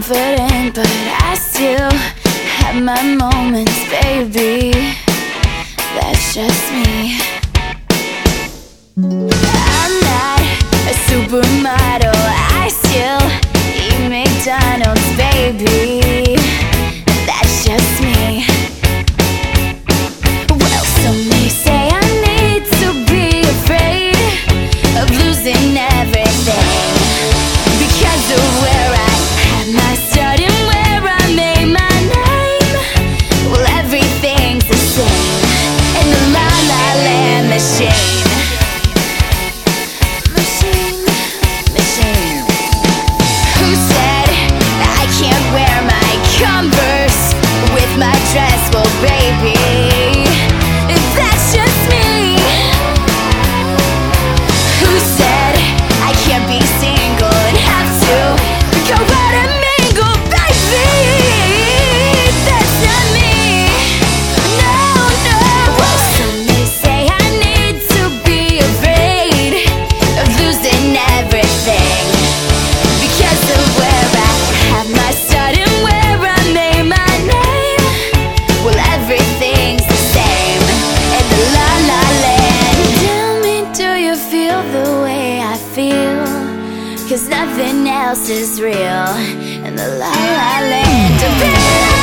confident, but I still have my moments, baby. That's just me. I'm not a supermodel, I still eat McDonald's, baby. Cause nothing else is real and the la la land of.